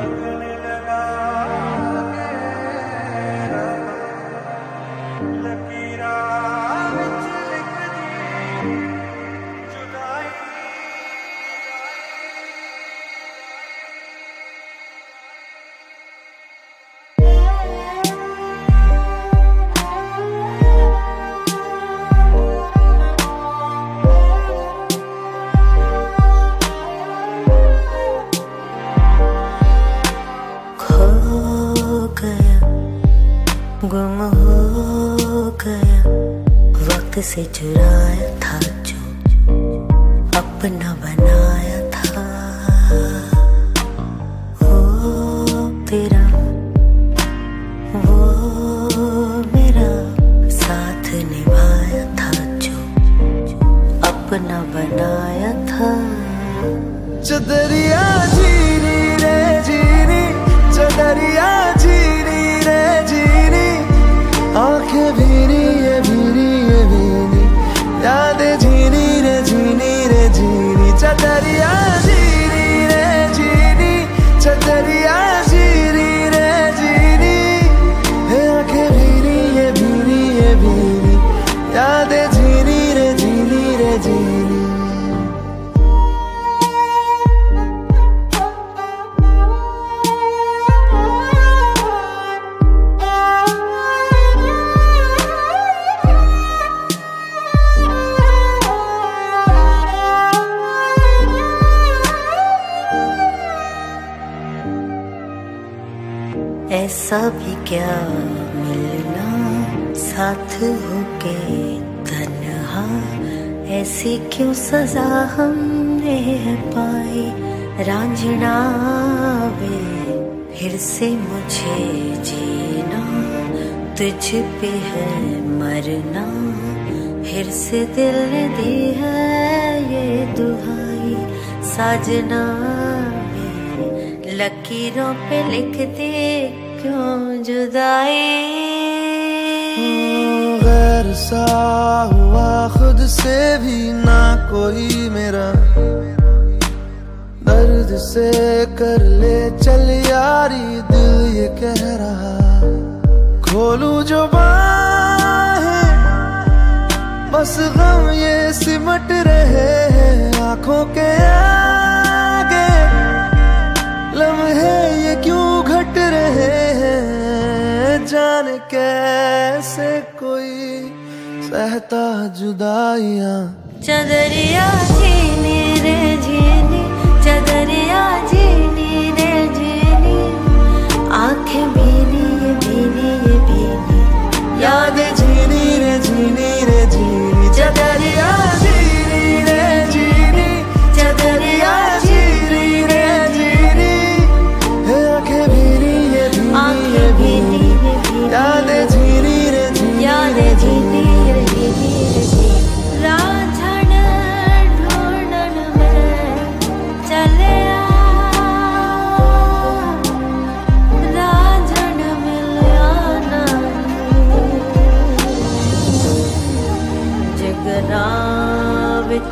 Michael. गुम हो गया वक्त से चुराया था जो अपना बनाया था। हो तेरा, वो मेरा साथ निभाया था जो अपना बनाया था। चदरिया जीनी daddy, I ऐसा भी क्या मिलना साथ होके तन्हा? ऐसी क्यों सजा हमने पाई? रांझना वे, फिर से मुझे जीना। तुझ पे है मरना, फिर से दिल ने दी है ये दुहाई। साजना लकीरों पे लिख दे क्यों जुदाई गैर सा हुआ खुद से भी ना कोई मेरा। दर्द से कर ले चल यारी, दिल ये कह रहा। खोलू जो बाहें, बस गम ये सिमट रहे हैं आँखों के आगे जान कैसे कोई सहता जुदाइया। चदरिया जीने रे जीने चदरिया झीनी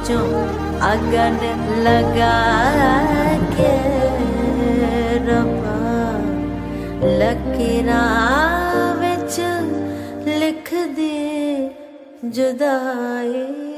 जो अगन लगा के लकीरा लीरा लिख दे जुदाई।